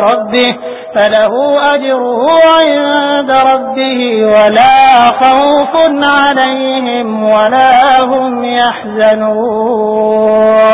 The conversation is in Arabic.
ربه فله أجره عند ربه ولا خوف عليهم ولا هم يحزنون.